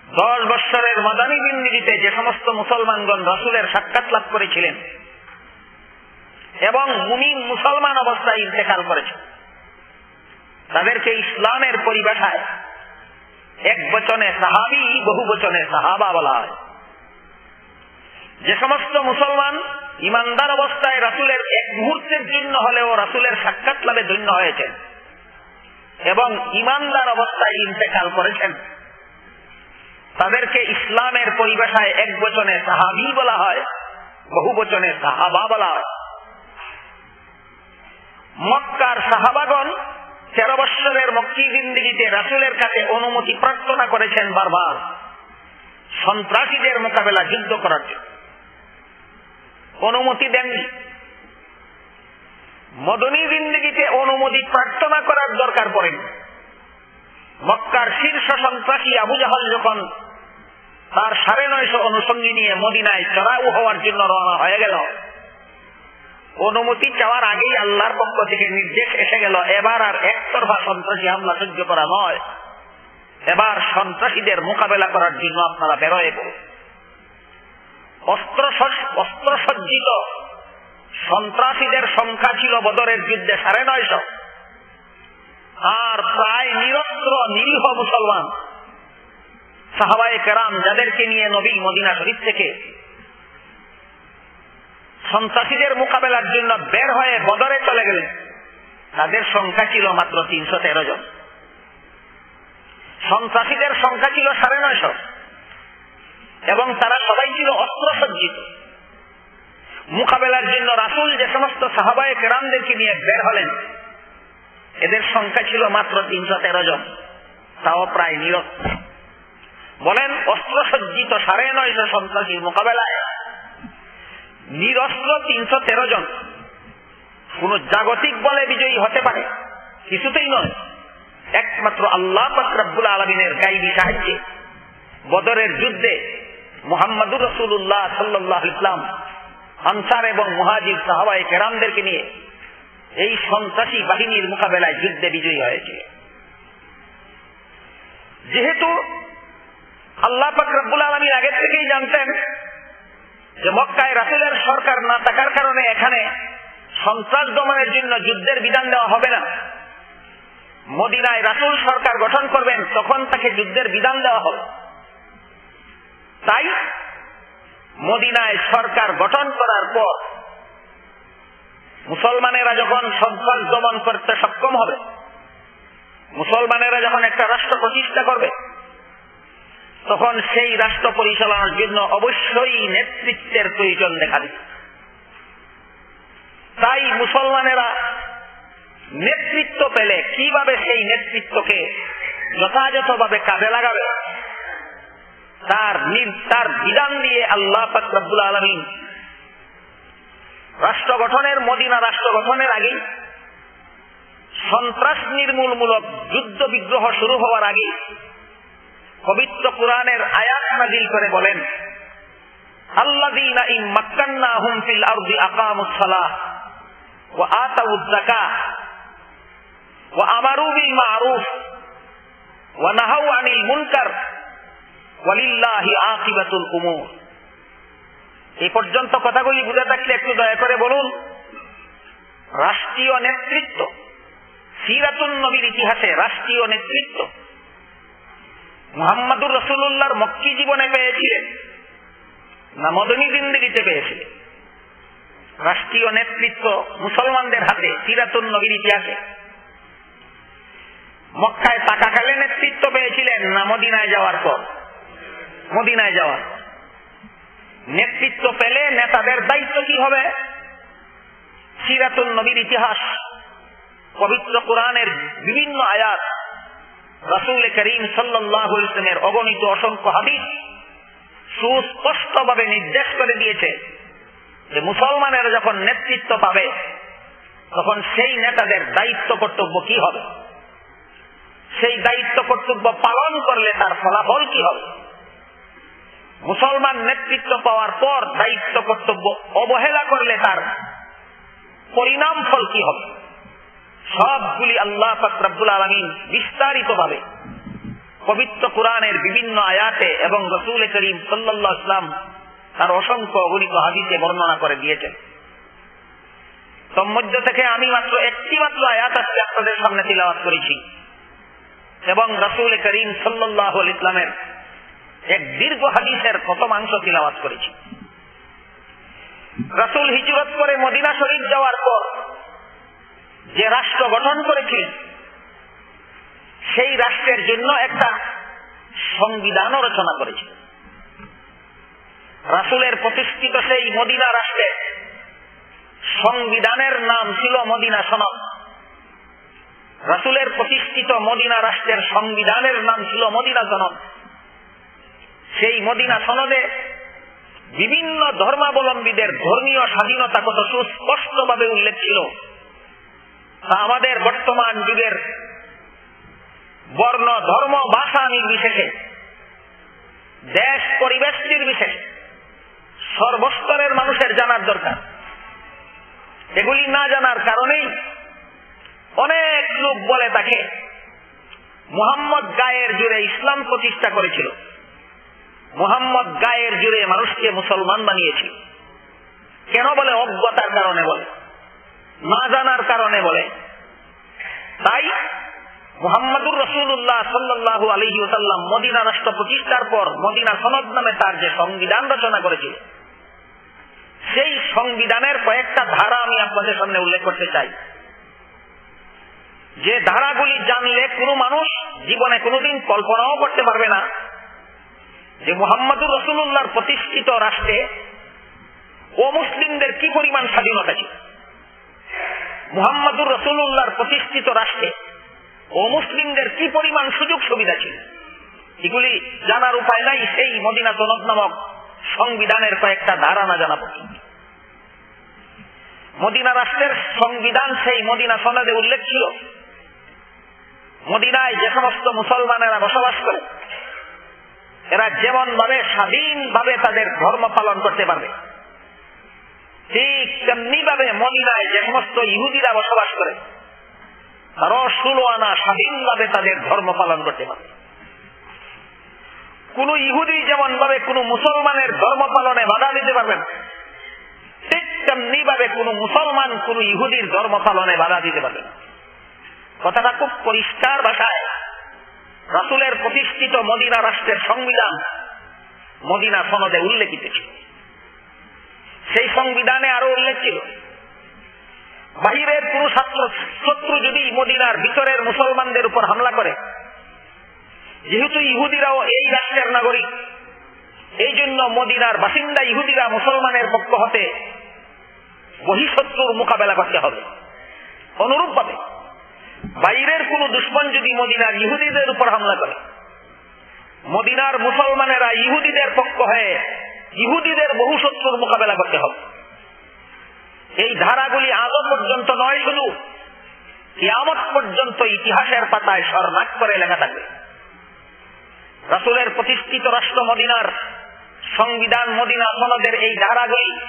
দশ বৎসরের মাদানী বিন্দিতে যে সমস্ত মুসলমানগণ রসুলের সাক্ষাৎ লাভ করেছিলেন এবং মুমিন মুসলমান অবস্থায় ইন্তেকাল করেছেন। তাদেরকে ইসলামের পরিভাষায় এক বচনে সাহাবি, বহু বচনে সাহাবা বলা হয়। যে সমস্ত মুসলমান ইমানদার অবস্থায় রাসুলের এক মুহূর্তের জন্য হলেও রাসুলের সাক্ষাৎ লাভে ধন্য হয়েছেন এবং ইমানদার অবস্থায় ইন্তেকাল করেছেন। তাদেরকে ইসলামের পরিভাষায় এক বচনে সাহাবি বলা হয়, বহু বচনে সাহাবা বলা হয়। মক্কার সাহাবাগণ তেরো বৎসরের মক্কি জিন্দিগিতে রাসুলের কাছে অনুমতি প্রার্থনা করেছেন বারবার। সন্ত্রাসীদের মোকাবেলা যুদ্ধ করার জন্য। অনুমতি দেননি। মদনী জিন্দিগিতে অনুমতি প্রার্থনা করার দরকার পড়েনি। মক্কার শীর্ষ সন্ত্রাসী আবু জাহাল যখন তার সাড়ে নয়শো অনুসঙ্গী নিয়ে মদিনায় চড়াউ হওয়ার জন্য রওনা হয়ে গেল, অনুমতি চাওয়ার আগেই আল্লাহর পক্ষ থেকে নির্দেশ এসে গেল, এবার আর একতরফা সন্ত্রাসী হামলা সহ্য করা নয়। এবার সন্ত্রাসীদের মোকাবেলা করার জন্য আপনারা বেরোয় করুন অস্ত্র অস্ত্র সজ্জিত সন্ত্রাসীদের সংখ্যা ছিল বদরের যুদ্ধে সাড়ে নয়শ। আর প্রায় নিরস্ত্র, নিরীহ মুসলমান। সাহাবায় কেরাম যাদেরকে নিয়ে নবী মদিনা শরীফ থেকে সন্ত্রাসীদের মোকাবেলার জন্য বের হয়ে বদরে চলে গেলেন, তাদের সংখ্যা ছিল মাত্র তিনশো তেরো জন। সন্ত্রাসীদের সংখ্যা ছিল সাড়ে নয়শ। এবং তারা সবাই ছিল অস্ত্র সজ্জিত মোকাবেলার জন্য রাসুল যে সমস্ত সাহাবায় কেরামদেরকে নিয়ে বের হলেন, এদের সংখ্যা ছিল মাত্র তিনশো তেরো জন। তাও প্রায় নিরস্ত্র বলেন অস্ত্র সজ্জিত সাড়ে নয়শো সন্ত্রাসীর মোকাবেলায়। নিরস্ত্র তিনশো তেরো জন। কোন জাগতিক বলে বিজয়ী হতে পারে, কিছুতেই নয়। একমাত্র আল্লাহ আলমিনের গাইবি সাহায্যে বদরের যুদ্ধে মোহাম্মদুর রসুল্লাহ সাল্লাহ ইসলাম আনসার এবং মহাজির সাহাবাই কেরামদেরকে নিয়ে এই সন্ত্রাসী বাহিনীর মোকাবেলায় যুদ্ধে বিজয়ী হয়েছে। যেহেতু আল্লাহ ফকরাবুল আলমীর আগের থেকেই জানতেন যে মক্কায় রাসুলের সরকার না থাকার কারণে এখানে সন্ত্রাস দমনের জন্য যুদ্ধের বিধান দেওয়া হবে না। মদিনায় রাসুল সরকার গঠন করবেন, তখন তাকে যুদ্ধের বিধান দেওয়া হবে। তাই মদিনায় সরকার গঠন করার পর মুসলমানেরা যখন সন্ত্রাস দমন করতে সক্ষম হবে, মুসলমানেরা যখন একটা রাষ্ট্র প্রতিষ্ঠা করবে, তখন সেই রাষ্ট্র পরিচালনার জন্য অবশ্যই নেতৃত্বের প্রয়োজন দেখা দিবে। তাই মুসলমানেরা নেতৃত্ব পেলে কীভাবে সেই নেতৃত্বকে যথাযথভাবে কাজে লাগাবে? তার তার বিধান দিয়ে আল্লাহ ফাকরাবুল আলমিন রাষ্ট্র গঠনের, মদিনা রাষ্ট্র গঠনের আগে সন্ত্রাস নির্মূলমূলক যুদ্ধ বিগ্রহ শুরু হওয়ার আগে পবিত্র কোরআনের আয়াত নাজিল করে বলেন, আল্লাযীনা ইন ফিল আরদি আকামুস সালাহ ওয়া আতাউয যাকাহ ওয়া আমারু বিল মা'রুফ ওয়া নাহাউ আনিল মুনকার ওয়ালিল্লাহি পর্যন্ত কথাগুলি বুঝে থাকলে একটু দয়া করে বলুন। রাষ্ট্রীয় নেতৃত্ব, সিরাতুন নবীর ইতিহাসে রাষ্ট্রীয় নেতৃত্ব। মোহাম্মদুর রসুল্লাহর মক্কি জীবনে পেয়েছিলেন না মদনী পেয়েছিলেন? রাষ্ট্রীয় নেতৃত্ব মুসলমানদের হাতে সিরাতুন নবীর ইতিহাসে। মক্কায় টাকাকালে নেতৃত্ব পেয়েছিলেন না মদিনায় যাওয়ার পর। মদিনায় যাওয়ার নেতৃত্ব পেলে নেতাদের দায়িত্ব কি হবে? সিরাতুল নবীর ইতিহাস, পবিত্র কোরআনের বিভিন্ন আয়াত, রাসুল করিম সাল্লামের অগণিত অসংখ্য হাদিস সুস্পষ্টভাবে নির্দেশ করে দিয়েছে যে মুসলমানেরা যখন নেতৃত্ব পাবে, তখন সেই নেতাদের দায়িত্ব কর্তব্য কি হবে? সেই দায়িত্ব কর্তব্য পালন করলে তার ফলাফল কি হবে? মুসলমান নেতৃত্ব পাওয়ার পর দায়িত্ব, কর্তব্য অবহেলা করলে তার পরিণাম ফল কি হবে? সবগুলি আল্লাহ ফাকরাবুল আলমিন বিস্তারিত ভাবে পবিত্র কোরআনের বিভিন্ন আয়াতে এবং রসুল করিম সাল্লাহ ইসলাম তার অসংখ্য অগণিত হাদিসে বর্ণনা করে দিয়েছেন। তন্মধ্য থেকে আমি মাত্র একটি মাত্র আয়াত আজকে আপনাদের সামনে তিলাওয়াত করেছি এবং রসুল করিম সাল্লাহ ইসলামের এক দীর্ঘ হাদিসের প্রথমাংশ তিলাওয়াত করেছি। রসুল হিজরত করে মদিনা শরীফ যাওয়ার পর যে রাষ্ট্র গঠন করেছিলেন সেই রাষ্ট্রের জন্য একটা সংবিধানও রচনা করেছিল রাসুলের প্রতিষ্ঠিত সেই মদিনা রাষ্ট্রের সংবিধানের নাম ছিল মদিনা সনদ। রাসুলের প্রতিষ্ঠিত মদিনা রাষ্ট্রের সংবিধানের নাম ছিল মদিনা সনদ। সেই মদিনা সনদে বিভিন্ন ধর্মাবলম্বীদের ধর্মীয় স্বাধীনতা কত সুস্পষ্টভাবে উল্লেখ ছিল আমাদের বর্তমান যুগের বর্ণ, ধর্ম, ভাষা নির্বিশেষে, দেশ পরিবেশ নির্বিশেষে সর্বস্তরের মানুষের জানার দরকার। এগুলি না জানার কারণেই অনেক লোক বলে তাকে মোহাম্মদ গায়ের জুড়ে ইসলাম প্রতিষ্ঠা করেছিল। মোহাম্মদ গায়ের জুড়ে মানুষকে মুসলমান বানিয়েছিল কেন বলে? অজ্ঞতার কারণে বলে। না জানার কারণে বলে। তাই মোহাম্মদুর রসুল্লাহ সাল্লাহু আলহি ওসাল্লাম মদিনা রাষ্ট্র প্রতিষ্ঠার পর মদিনা সনদ নামে তার যে সংবিধান রচনা করেছিল, সেই সংবিধানের কয়েকটা ধারা আমি আপনাদের সামনে উল্লেখ করতে চাই। যে ধারাগুলি জানলে কোনো মানুষ জীবনে কোনোদিন কল্পনাও করতে পারবে না। যে মোহাম্মদুর রসুল্লাহর প্রতিষ্ঠিত রাষ্ট্রে ও মুসলিমদের কি পরিমাণ স্বাধীনতা ছিল? মোহাম্মদুর রসুল্লাহর প্রতিষ্ঠিত রাষ্ট্রে ও মুসলিমদের কি পরিমাণ সুযোগ সুবিধা ছিল? এগুলি জানার উপায় নাই, সেই মদিনা সনদ নামক সংবিধানের কয়েকটা ধারা না জানা পর্যন্ত মদিনা রাষ্ট্রের সংবিধান সেই মদিনা সনদে উল্লেখ ছিল। মদিনায় যে সমস্ত মুসলমানেরা বসবাস করে এরা যেমন ভাবে স্বাধীনভাবে তাদের ধর্ম পালন করতে পারবে, ঠিক তেমনি ভাবে মদিনায় যে সমস্ত ইহুদিরা বসবাস করে, তারাও ষোলো আনা স্বাধীনভাবে তাদের ধর্ম পালন করতে পারবে। কোন ইহুদি যেমন ভাবে কোন মুসলমানের ধর্ম পালনে বাধা দিতে পারবে না ঠিক তেমনি ভাবে কোন মুসলমান কোন ইহুদির ধর্ম পালনে বাধা দিতে পারবে না কথাটা খুব পরিষ্কার ভাষায়। রাসুলের প্রতিষ্ঠিত মদিনা রাষ্ট্রের সংবিধান, মদিনা সনদে উল্লেখিত ছিল। সেই সংবিধানে আরও উল্লেখ ছিল, বাহিরের ছাত্র, শত্রু যদি মদিনার ভিতরের মুসলমানদের উপর হামলা করে, যেহেতু ইহুদিরাও এই রাষ্ট্রের নাগরিক এই জন্য মদিনার বাসিন্দা ইহুদিরা মুসলমানের পক্ষ হতে বহিঃশত্রুর মোকাবেলা করতে হবে। অনুরূপ ভাবে বাইরের কোন দুশ্মন যদি মদিনার ইহুদিদের উপর হামলা করে, মদিনার মুসলমানেরা ইহুদিদের পক্ষ হয়ে ইহুদিদের বহু শত্রুর মোকাবেলা করতে হবে। এই ধারাগুলি আজও পর্যন্ত নয় শুধু কিয়ামত পর্যন্ত ইতিহাসের পাতায় স্বর্ণাক করে লেখা থাকবে। রাসুলের প্রতিষ্ঠিত রাষ্ট্র মদিনার সংবিধান মদিনা সনদের এই ধারাগুলি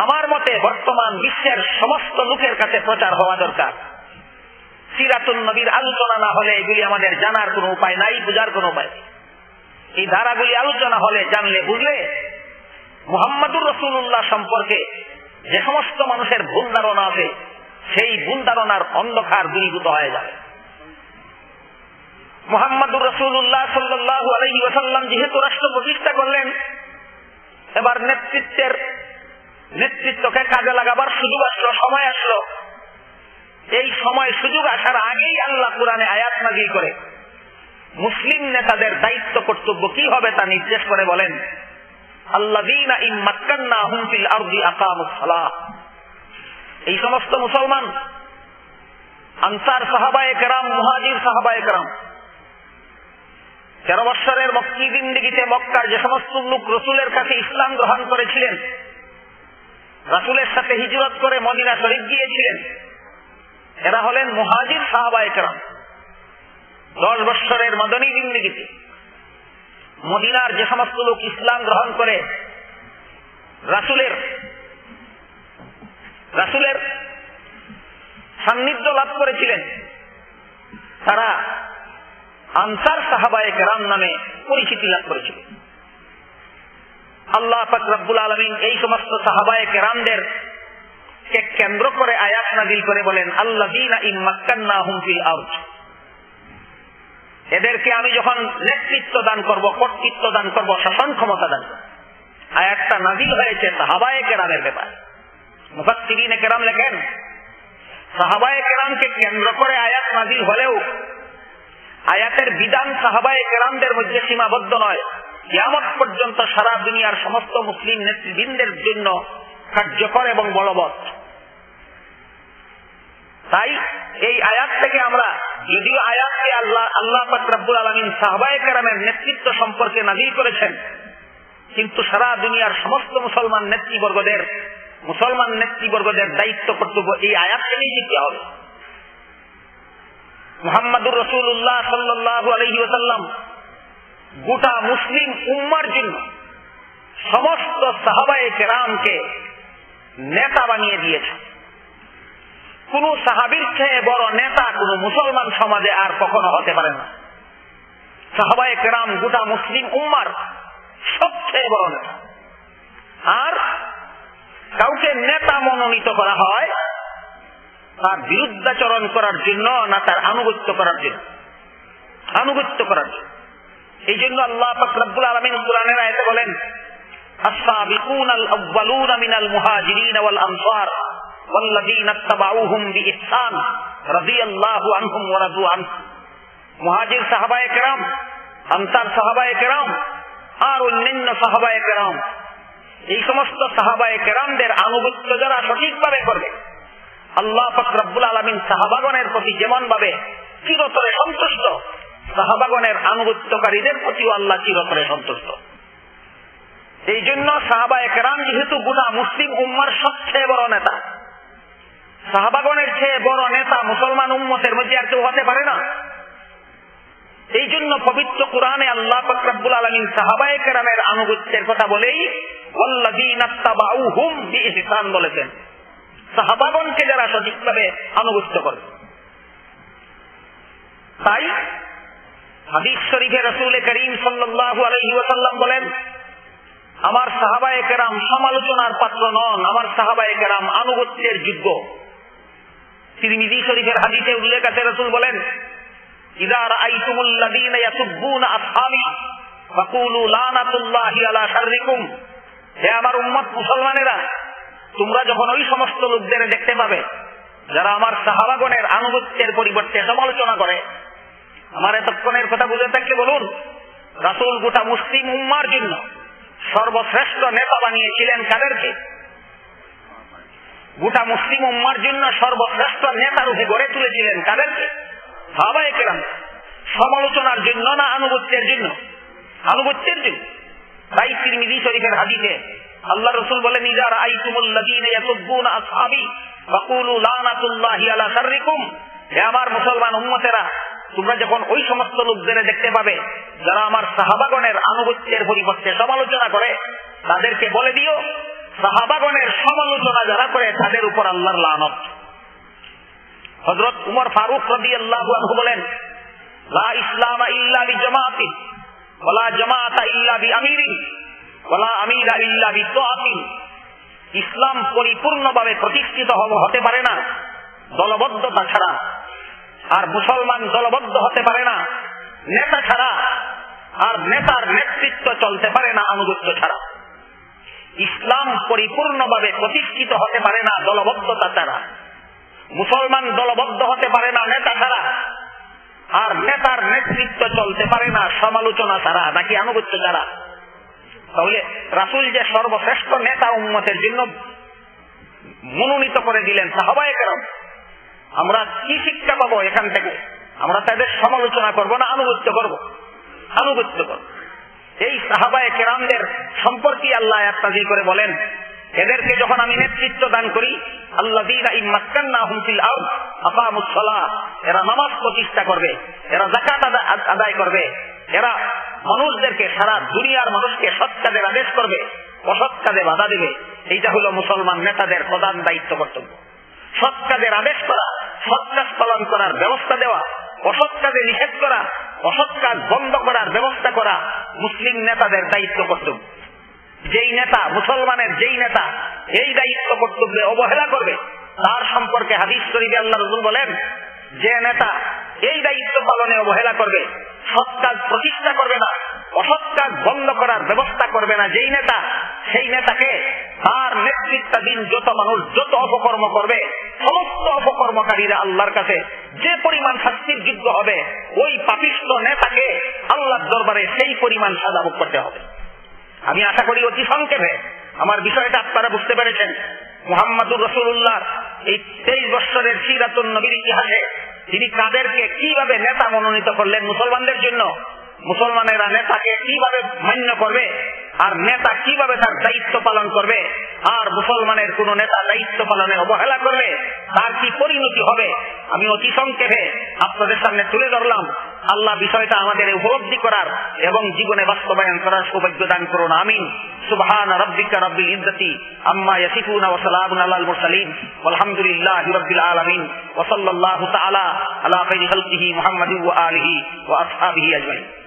আমার মতে বর্তমান বিশ্বের সমস্ত লোকের কাছে প্রচার হওয়া দরকার। সিরাতুল নবীর আলোচনা না হলে এগুলি আমাদের জানার কোনো উপায় নাই, বোঝার কোনো উপায় এই ধারাগুলি আলোচনা হলে জানলে বুঝলে মুহাম্মদুর রসুল্লাহ সম্পর্কে যে সমস্ত মানুষের ভুল ধারণা আছে, সেই ভুল ধারণার অন্ধকার দূরীভূত হয়ে যাবে। মোহাম্মদুর রসুল্লাহ সাল্লাহ আলহি ওসাল্লাম যেহেতু রাষ্ট্র প্রতিষ্ঠা করলেন, এবার নেতৃত্বের নেতৃত্বকে কাজে লাগাবার আসলো, সময় আসলো। এই সময় সুযোগ আসার আগেই আল্লাহ কোরআনে আয়াত নাজিল করে। মুসলিম নেতাদের দায়িত্ব কর্তব্য কি হবে তা নির্দেশ করে বলেন এই সমস্ত মুসলমান, আনসার সাহাবায় কেরাম, মুহাজির সাহাবায় কেরাম, তেরো বৎসরের মক্কার যে সমস্ত লোক রসুলের কাছে ইসলাম গ্রহণ করেছিলেন, রাসুলের সাথে হিজরত করে মদিনা শরীফ গিয়েছিলেন এরা হলেন মুহাজির সাহাবায় কেরাম দশ বৎসরের মদনী জিন্দিগিতে মদিনার যে সমস্ত লোক ইসলাম গ্রহণ করে, রাসুলের রাসুলের সান্নিধ্য লাভ করেছিলেন, তারা আনসার সাহাবায়ে কেরাম নামে পরিচিতি লাভ করেছিল। আল্লাহ ফাকরাবুল আলমিন এই সমস্ত সাহাবায়ে কেরামদের কে কেন্দ্র করে আয়াত নাজিল করে বলেন আল্লাহ এদেরকে আমি যখন নেতৃত্ব দান করব, কর্তৃত্ব দান করব, শাসন ক্ষমতা দান আয়াতটা নাজিল হয়েছে কেরামের ব্যাপার। কেরাম লেখেন কেরামকে কেন্দ্র করে আয়াত নাজিল হলেও আয়াতের বিধান সাহাবায়ে কেরামদের মধ্যে সীমাবদ্ধ নয়। কিয়ামত পর্যন্ত সারা দুনিয়ার সমস্ত মুসলিম নেতৃবৃন্দের জন্য কার্যকর এবং বলবৎ তাই এই আয়াত থেকে আমরা যদিও আয়াতকে আল্লাহ আল্লাহ রাব্বুল আলমিন সাহবায় কেরামের নেতৃত্ব সম্পর্কে নাজিল করেছেন, কিন্তু সারা দুনিয়ার সমস্ত মুসলমান নেতৃবর্গদের মুসলমান নেতৃবর্গদের দায়িত্ব কর্তব্য এই আয়াতকে নিয়ে দিতে হবে। মোহাম্মদুর রসুল্লাহ সাল্লাহ আলহি ওসাল্লাম গোটা মুসলিম উম্মার জন্য সমস্ত সাহাবায়ে কেরামকে নেতা বানিয়ে দিয়েছে। কোন সাহাবির চেয়ে বড় নেতা কোন মুসলমান সমাজে আর কখনো হতে পারে না। সাহাবায়ে কেরাম গোটা মুসলিম উম্মার সবচেয়ে বড় নেতা। আর কাউকে নেতা মনোনীত করা হয়, তার বিরুদ্ধাচরণ করার জন্য না তার আনুগত্য করার জন্য। আনুগত্য করার জন্য। এই জন্য আল্লাহ ফকরাবুল আলমিন কোরআনের আয়তে বলেন السابقون الأولون من المهاجرين والأنصار والذين اتبعوهم بإحسان رضي الله عنهم ورضوا عنه মুহাজির সাহাবায়ে কেরাম আনসার সাহাবায়ে কেরাম আর অন্যান্য সাহাবায়ে কেরাম এই সমস্ত সাহাবায়ে কেরামদের আনুগত্য যারা সঠিকভাবে করবে আল্লাহ ফকরাবুল আলমিন সাহাবাগনের প্রতি যেমন ভাবে চিরতরে সন্তুষ্ট সাহাবাগনের আনুগত্যকারীদের প্রতিও আল্লাহ চিরতরে সন্তুষ্ট এই জন্য সাহাবা একরাম যেহেতু গুণা মুসলিম উম্মার সবচেয়ে বড় নেতা। সাহাবাগনের চেয়ে বড় নেতা মুসলমান উম্মতের মধ্যে আর কেউ হতে পারে না। এই জন্য পবিত্র কোরআনে আল্লাহ ফকরাবুল আলমিন সাহাবায়ে কেরামের আনুগত্যের কথা বলেই বলেছেন। সাহাবাগনকে যারা সঠিকভাবে আনুগত্য করে। তাই হাদিস শরীফে রসুল করিম সাল্লাহ আলহি ওসাল্লাম বলেন আমার সাহাবায়ে কেরাম সমালোচনার পাত্র নন, আমার সাহাবায়ে কেরাম আনুগত্যের যোগ্য। তিরমিজি শরীফের হাদিসে উল্লেখ আছে, রসুল বলেন, ইদা রাআইতুমুল্লাযীনা ইয়াসুব্বুনা আসহাবি ফাকুলু লানাতুল্লাহি আলা শাররিকুম। হে আমার উম্মত মুসলমানেরা, তোমরা যখন ওই সমস্ত লোকদের দেখতে পাবে, যারা আমার সাহাবাগণের আনুগত্যের পরিবর্তে সমালোচনা করে, আমার এতক্ষণের কথা বুঝে থাকলে বলুন, রাসুল গোটা মুসলিম উম্মার জন্য সর্বশ্রেষ্ঠ নেতা বানিয়েছিলেন কাদেরকে? গোটা মুসলিম উম্মার জন্য সর্বশ্রেষ্ঠ নেতা রূপে গড়ে তুলেছিলেন কাদেরকে? সাহাবায়ে কেরাম সমালোচনার জন্য না আনুগত্যের জন্য? আনুগত্যের জন্য। তাই তিরমিজি শরীফের হাদিসে আল্লাহ রসুল বলেন ইজার আইতুমুল্লাযীনা ইয়াসুব্বুনা আসহাবি ফাকুলু লানাতুল্লাহি আলা শাররিকুম। হে আমার মুসলমান উম্মতেরা তোমরা যখন ওই সমস্ত লোকদের দেখতে পাবে, যারা আমার সাহাবাগণের আনুগত্যের পরিবর্তে সমালোচনা করে, তাদেরকে বলে দিও, সাহাবাগণের সমালোচনা যারা করে, তাদের উপর আল্লাহর লানত। হজরত উমর ফারুক রদি আল্লাহ বলেন, লা ইসলাম ইল্লা বি জামাতি ওয়ালা জামাতা ইল্লা বি আমিরিন ওয়ালা আমিরা ইল্লা বি তাআতিন ইসলাম পরিপূর্ণভাবে প্রতিষ্ঠিত হতে পারে না, দলবদ্ধতা ছাড়া। আর মুসলমান দলবদ্ধ হতে পারে না, নেতা ছাড়া। আর নেতার নেতৃত্ব চলতে পারে না, আনুগত্য ছাড়া। ইসলাম পরিপূর্ণভাবে প্রতিষ্ঠিত হতে পারে না, দলবদ্ধতা ছাড়া। মুসলমান দলবদ্ধ হতে পারে না, নেতা ছাড়া। আর নেতার নেতৃত্ব চলতে পারে না, সমালোচনা ছাড়া, নাকি আনুগত্য ছাড়া। তাহলে রাসুল যে সর্বশ্রেষ্ঠ নেতা উন্মতের জন্য মনোনীত করে দিলেন সাহবায় কেরম আমরা কি শিক্ষা পাবো এখান থেকে? আমরা তাদের সমালোচনা করব না, আনুগত্য করব। আনুগত্য করব। এই সাহাবায় কেরামদের সম্পর্কে আল্লাহ আত্মাজি করে বলেন, এদেরকে যখন আমি নেতৃত্ব দান করি আল্লাহ এরা নামাজ প্রতিষ্ঠা করবে, এরা জাকাত আদায় করবে, এরা মানুষদেরকে সারা দুনিয়ার মানুষকে সৎ কাজের আদেশ করবে, অসৎ কাজে বাধা দেবে, এইটা হলো মুসলমান নেতাদের প্রধান দায়িত্ব কর্তব্য। সৎ কাজের আদেশ করা সৎ কাজ পালন করার ব্যবস্থা দেওয়া, অসৎ কাজে নিষেধ করা, অসৎ কাজ বন্ধ করার ব্যবস্থা করা মুসলিম নেতাদের দায়িত্ব কর্তব্য। যেই নেতা, মুসলমানের যেই নেতা, এই দায়িত্ব কর্তব্যে অবহেলা করবে, তার সম্পর্কে হাদিস শরীফে আল্লাহ রসুল বলেন, যে নেতা এই দায়িত্ব পালনে অবহেলা করবে সৎ কাজ প্রতিষ্ঠা করবে না অসৎ কাজ বন্ধ করার ব্যবস্থা করবে না যেই নেতা, সেই নেতাকে তার নেতৃত্বাধীন যত মানুষ, যত অপকর্ম করবে, সমস্ত অপকর্মকারীরা আল্লাহর কাছে যে পরিমাণ শাস্তির যোগ্য হবে, ওই পাপিষ্ট নেতাকে আল্লাহর দরবারে সেই পরিমাণ সাজা ভোগ করতে হবে। আমি আশা করি অতি সংক্ষেপে আমার বিষয়টা আপনারা বুঝতে পেরেছেন। মোহাম্মদুর রসুল্লাহ এই তেইশ বৎসরের সিরাতুল নবীর ইতিহাসে তিনি কাদেরকে কীভাবে নেতা মনোনীত করলেন মুসলমানদের জন্য? মুসলমানেরা নেতাকে কীভাবে মান্য করবে? আর নেতা কীভাবে তার দায়িত্ব পালন করবে? আর মুসলমানের কোন নেতা দায়িত্ব পালনে অবহেলা করবে? তার কি পরিণতি হবে? আমি অতি সংক্ষেপে আপনাদের সামনে তুলে ধরলাম। আল্লাহ বিষয়টা আমাদের উপলব্ধি করার এবং জীবনে বাস্তবায়ন করার সৌভাগ্য দান করুন। আমিন। সুবহান রব্বিকা রব্বিল ইজ্জতি আম্মা ইয়াসিফুনা ওয়া সালামুন আলাল মুরসালিন। আলহামদুলিল্লাহি রাব্বিল আলামিন। ওয়া সাল্লাল্লাহু তাআলা আলা খাইরি খালকিহি মুহাম্মাদিন ওয়া আলিহি ওয়া আসহাবিহি আজমাইন।